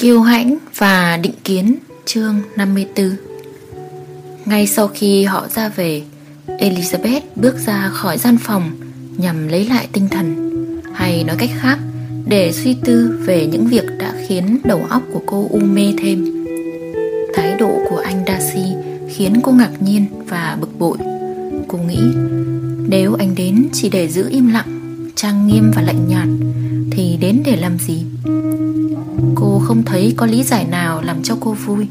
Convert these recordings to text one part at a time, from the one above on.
Kiêu hãnh và định kiến, chương 54 Ngay sau khi họ ra về, Elizabeth bước ra khỏi gian phòng Nhằm lấy lại tinh thần, Hay nói cách khác, Để suy tư về những việc đã khiến đầu óc của cô u mê thêm. Thái độ của anh Darcy Khiến cô ngạc nhiên và bực bội. Cô nghĩ, Nếu anh đến chỉ để giữ im lặng, Trang nghiêm và lạnh nhạt, Thì đến để làm gì? Cô không thấy có lý giải nào làm cho cô vui.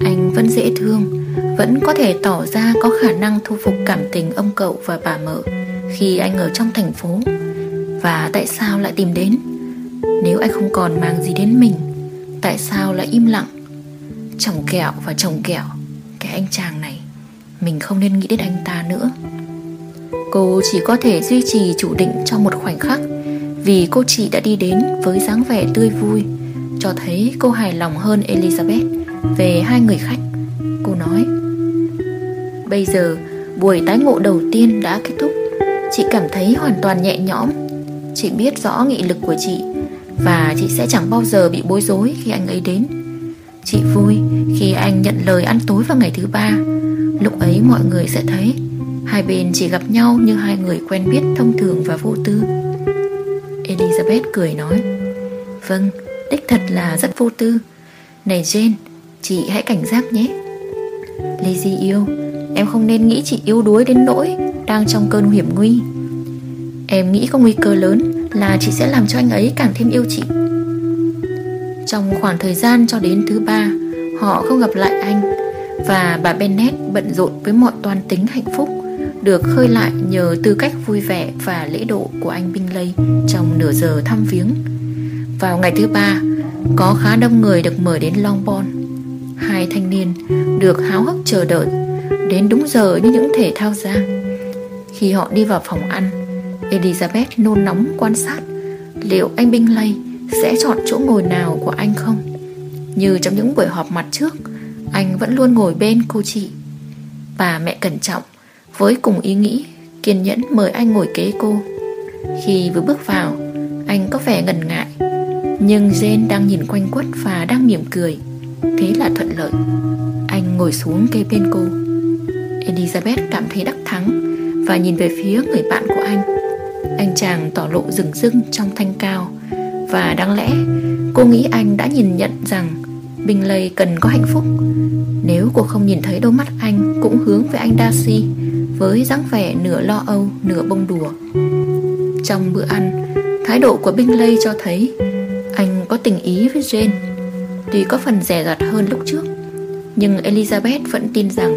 Anh vẫn dễ thương, Vẫn có thể tỏ ra có khả năng thu phục cảm tình ông cậu và bà mợ Khi anh ở trong thành phố. Và tại sao lại tìm đến? Nếu anh không còn mang gì đến mình, Tại sao lại im lặng? Chồng kẹo và chồng kẹo, Cái anh chàng này, Mình không nên nghĩ đến anh ta nữa. Cô chỉ có thể duy trì chủ định trong một khoảnh khắc Vì cô chị đã đi đến với dáng vẻ tươi vui cho thấy cô hài lòng hơn Elizabeth Về hai người khách. Cô nói Bây giờ buổi tái ngộ đầu tiên đã kết thúc. Chị cảm thấy hoàn toàn nhẹ nhõm. Chị biết rõ nghị lực của chị Và chị sẽ chẳng bao giờ bị bối rối khi anh ấy đến. Chị vui khi anh nhận lời ăn tối vào ngày thứ ba. Lúc ấy mọi người sẽ thấy Hai bên chỉ gặp nhau như hai người quen biết thông thường và vô tư. Elizabeth cười nói Vâng, đích thật là rất vô tư. Này Jane, chị hãy cảnh giác nhé. Lizzie yêu Em không nên nghĩ chị yếu đuối đến nỗi Đang trong cơn hiểm nguy. Em nghĩ có nguy cơ lớn Là chị sẽ làm cho anh ấy càng thêm yêu chị. Trong khoảng thời gian cho đến thứ ba Họ không gặp lại anh Và bà Bennet bận rộn với mọi toan tính hạnh phúc được khơi lại nhờ tư cách vui vẻ và lễ độ của anh Bingley trong nửa giờ thăm viếng. Vào ngày thứ ba, có khá đông người được mời đến Longbourn. Hai thanh niên được háo hức chờ đợi đến đúng giờ như những thể thao gia. Khi họ đi vào phòng ăn, Elizabeth nôn nóng quan sát liệu anh Bingley sẽ chọn chỗ ngồi nào của anh không. Như trong những buổi họp mặt trước, anh vẫn luôn ngồi bên cô chị. Bà mẹ cẩn trọng với cùng ý nghĩ Kiên nhẫn mời anh ngồi kế cô Khi vừa bước vào Anh có vẻ ngần ngại nhưng Jane đang nhìn quanh quất và đang mỉm cười. Thế là thuận lợi. Anh ngồi xuống kê bên cô. Elizabeth cảm thấy đắc thắng Và nhìn về phía người bạn của anh. Anh chàng tỏ lộ rừng rưng trong thanh cao. Và đáng lẽ, Cô nghĩ anh đã nhìn nhận rằng Bingley cần có hạnh phúc. Nếu cô không nhìn thấy đôi mắt anh Cũng hướng về anh Darcy với dáng vẻ nửa lo âu, nửa bông đùa. Trong bữa ăn, Thái độ của Bingley cho thấy có tình ý với Jane. Tuy có phần rẻ rặt hơn lúc trước, Nhưng Elizabeth vẫn tin rằng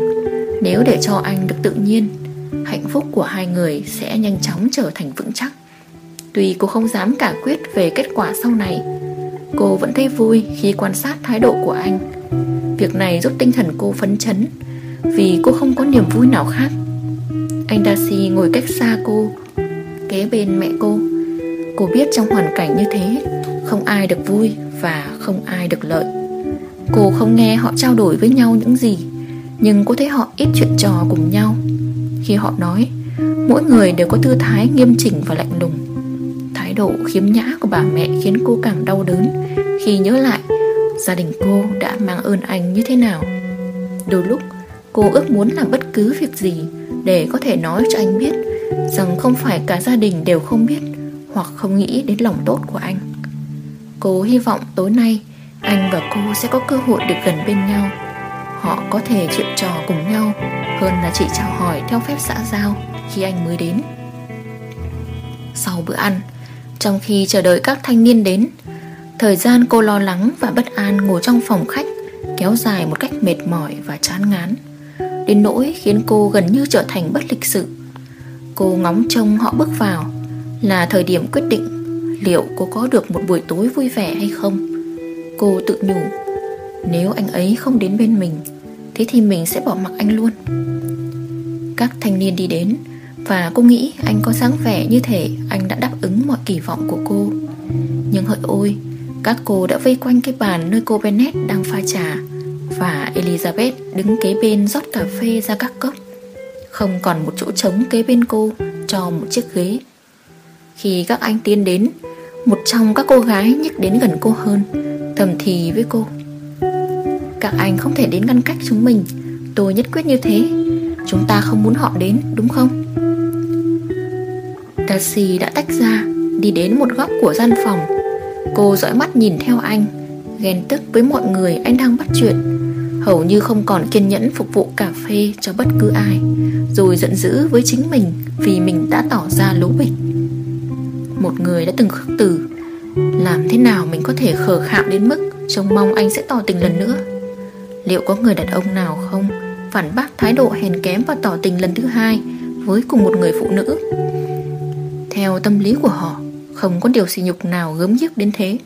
Nếu để cho anh được tự nhiên, Hạnh phúc của hai người sẽ nhanh chóng trở thành vững chắc. Tuy cô không dám cả quyết về kết quả sau này, Cô vẫn thấy vui khi quan sát thái độ của anh. Việc này giúp tinh thần cô phấn chấn, Vì cô không có niềm vui nào khác. Anh Darcy ngồi cách xa cô, Kế bên mẹ cô. Cô biết trong hoàn cảnh như thế không ai được vui và không ai được lợi. Cô không nghe họ trao đổi với nhau những gì, Nhưng cô thấy họ ít chuyện trò cùng nhau. Khi họ nói, Mỗi người đều có tư thái nghiêm chỉnh và lạnh lùng. Thái độ khiếm nhã của bà mẹ khiến cô càng đau đớn. Khi nhớ lại, Gia đình cô đã mang ơn anh như thế nào? Đôi lúc, cô ước muốn làm bất cứ việc gì để có thể nói cho anh biết rằng không phải cả gia đình đều không biết hoặc không nghĩ đến lòng tốt của anh. Cô hy vọng tối nay anh và cô sẽ có cơ hội được gần bên nhau. Họ có thể chuyện trò cùng nhau hơn là chỉ chào hỏi theo phép xã giao khi anh mới đến. Sau bữa ăn, trong khi chờ đợi các thanh niên đến, thời gian cô lo lắng và bất an ngồi trong phòng khách kéo dài một cách mệt mỏi và chán ngán đến nỗi khiến cô gần như trở thành bất lịch sự. Cô ngóng trông họ bước vào là thời điểm quyết định liệu cô có được một buổi tối vui vẻ hay không. Cô tự nhủ, nếu anh ấy không đến bên mình, thế thì mình sẽ bỏ mặc anh luôn. Các thanh niên đi đến và cô nghĩ anh có dáng vẻ như thể anh đã đáp ứng mọi kỳ vọng của cô. Nhưng hỡi ôi, các cô đã vây quanh cái bàn nơi cô Bennett đang pha trà và Elizabeth đứng kế bên rót cà phê ra các cốc Không còn một chỗ trống kế bên cô Cho một chiếc ghế Khi các anh tiến đến một trong các cô gái nhích đến gần cô hơn, Thầm thì với cô. Các anh không thể đến ngăn cách chúng mình. Tôi nhất quyết như thế. Chúng ta không muốn họ đến, đúng không? Darcy đã tách ra, Đi đến một góc của gian phòng. Cô dõi mắt nhìn theo anh, Ghen tức với mọi người anh đang bắt chuyện. Hầu như không còn kiên nhẫn phục vụ cà phê cho bất cứ ai, Rồi giận dữ với chính mình Vì mình đã tỏ ra lố bịch. Một người đã từng khước từ. Làm thế nào mình có thể khờ khạo đến mức Trông mong anh sẽ tỏ tình lần nữa? Liệu có người đàn ông nào không Phản bác thái độ hèn kém và tỏ tình lần thứ hai Với cùng một người phụ nữ? Theo tâm lý của họ, Không có điều sỉ nhục nào gớm ghiếc đến thế.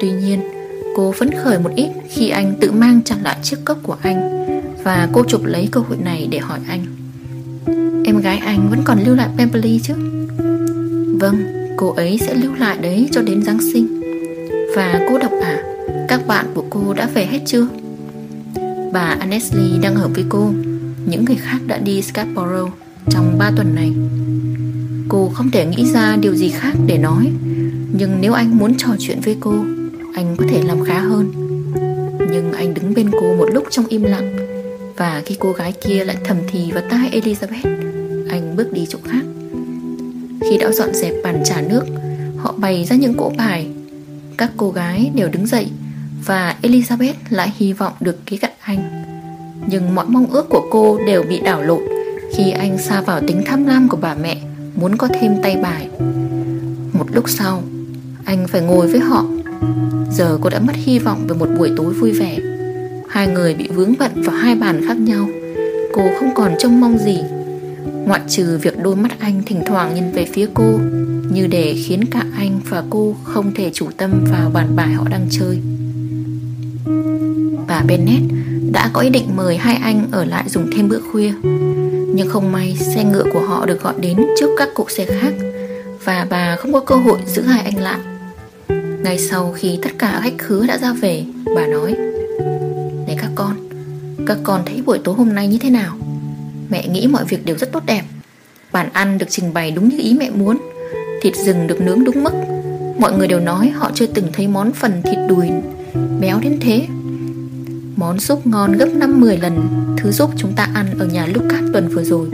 Tuy nhiên, Cô phấn khởi một ít khi anh tự mang trả lại chiếc cốc của anh Và cô chụp lấy cơ hội này để hỏi anh, Em gái anh vẫn còn lưu lại Pemberley chứ? Vâng, cô ấy sẽ lưu lại đấy cho đến Giáng sinh. Và cô đọc à, các bạn của cô đã về hết chưa? Bà Annesley đang ở với cô. Những người khác đã đi Scarborough trong 3 tuần này. Cô không thể nghĩ ra điều gì khác để nói. Nhưng nếu anh muốn trò chuyện với cô Anh có thể làm khá hơn. Nhưng anh đứng bên cô một lúc trong im lặng. Và khi cô gái kia lại thầm thì vào tai Elizabeth Anh bước đi chỗ khác. Khi đã dọn dẹp bàn trà nước, Họ bày ra những cỗ bài. Các cô gái đều đứng dậy Và Elizabeth lại hy vọng được ký cận anh. Nhưng mọi mong ước của cô đều bị đảo lộn Khi anh xa vào tính tham lam của bà mẹ Muốn có thêm tay bài. Một lúc sau, Anh phải ngồi với họ. Giờ cô đã mất hy vọng về một buổi tối vui vẻ. Hai người bị vướng bận vào hai bàn khác nhau. Cô không còn trông mong gì. Ngoại trừ việc đôi mắt anh thỉnh thoảng nhìn về phía cô, Như để khiến cả anh và cô không thể chủ tâm vào bàn bài họ đang chơi. Bà Bennett đã có ý định mời hai anh ở lại dùng thêm bữa khuya, Nhưng không may xe ngựa của họ được gọi đến trước các cụ xe khác Và bà không có cơ hội giữ hai anh lại. Ngay sau khi tất cả khách khứa đã ra về, Bà nói, Này các con Các con thấy buổi tối hôm nay như thế nào? Mẹ nghĩ mọi việc đều rất tốt đẹp. Bàn ăn được trình bày đúng như ý mẹ muốn. Thịt rừng được nướng đúng mức. Mọi người đều nói họ chưa từng thấy món phần thịt đùi béo đến thế. Món súp ngon gấp 5-10 lần, Thứ giúp chúng ta ăn ở nhà Lucas tuần vừa rồi.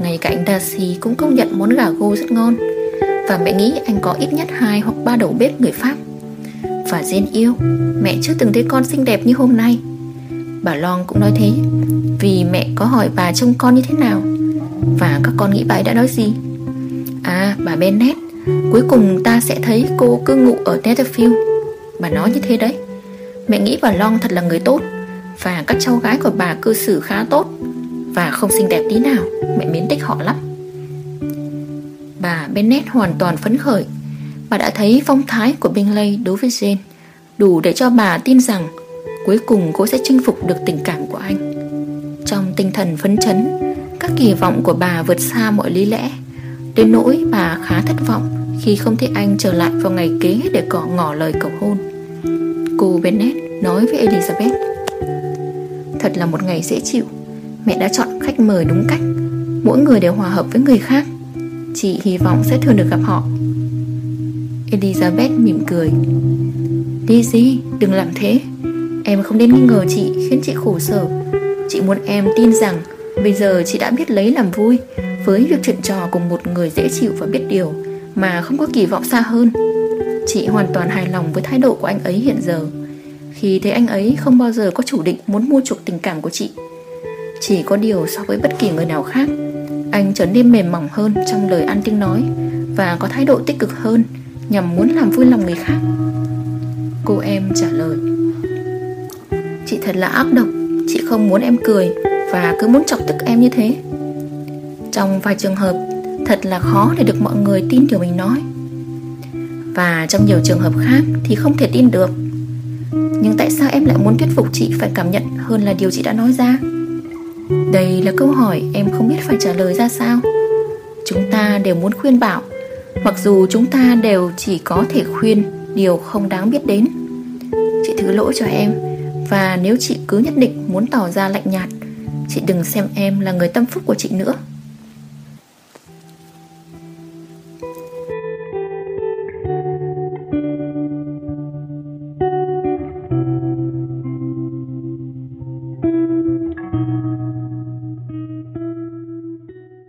Ngay cả anh Darcy cũng công nhận món gà gô rất ngon. Và mẹ nghĩ anh có ít nhất hai hoặc ba đầu bếp người Pháp. Và Jen yêu, Mẹ chưa từng thấy con xinh đẹp như hôm nay. Bà Long cũng nói thế. Vì mẹ có hỏi bà trông con như thế nào? Và các con nghĩ bà ấy đã nói gì? À bà Bennett, Cuối cùng ta sẽ thấy cô cư ngụ ở Netherfield. Bà nói như thế đấy. Mẹ nghĩ bà Long thật là người tốt, Và các cháu gái của bà cư xử khá tốt, Và không xinh đẹp tí nào, Mẹ mến thích họ lắm. Bà Bennett hoàn toàn phấn khởi. Bà đã thấy phong thái của Bingley đối với Jane, Đủ để cho bà tin rằng Cuối cùng cô sẽ chinh phục được tình cảm của anh. Trong tinh thần phấn chấn, Các kỳ vọng của bà vượt xa mọi lý lẽ. Đến nỗi bà khá thất vọng Khi không thấy anh trở lại vào ngày kế Để cỏ ngỏ lời cầu hôn. Cô Bennett nói với Elizabeth, Thật là một ngày dễ chịu. Mẹ đã chọn khách mời đúng cách. Mỗi người đều hòa hợp với người khác. Chị hy vọng sẽ thường được gặp họ. Elizabeth mỉm cười Daisy đừng làm thế. Em không nên nghi ngờ chị khiến chị khổ sở. Chị muốn em tin rằng Bây giờ chị đã biết lấy làm vui Với việc chuyện trò cùng một người dễ chịu và biết điều Mà không có kỳ vọng xa hơn. Chị hoàn toàn hài lòng với thái độ của anh ấy hiện giờ. Khi thấy anh ấy không bao giờ có chủ định muốn mua chuộc tình cảm của chị, Chỉ có điều so với bất kỳ người nào khác, Anh trở nên mềm mỏng hơn trong lời ăn tiếng nói Và có thái độ tích cực hơn Nhằm muốn làm vui lòng người khác. Cô em trả lời. Chị thật là ác độc. Chị không muốn em cười Và cứ muốn chọc tức em như thế. Trong vài trường hợp, Thật là khó để được mọi người tin điều mình nói. Và trong nhiều trường hợp khác Thì không thể tin được. Nhưng tại sao em lại muốn thuyết phục chị Phải cảm nhận hơn là điều chị đã nói ra? Đây là câu hỏi Em không biết phải trả lời ra sao. Chúng ta đều muốn khuyên bảo, Mặc dù chúng ta đều chỉ có thể khuyên Điều không đáng biết đến. Chị thứ lỗi cho em. Và nếu chị cứ nhất định muốn tỏ ra lạnh nhạt, Chị đừng xem em là người tâm phúc của chị nữa.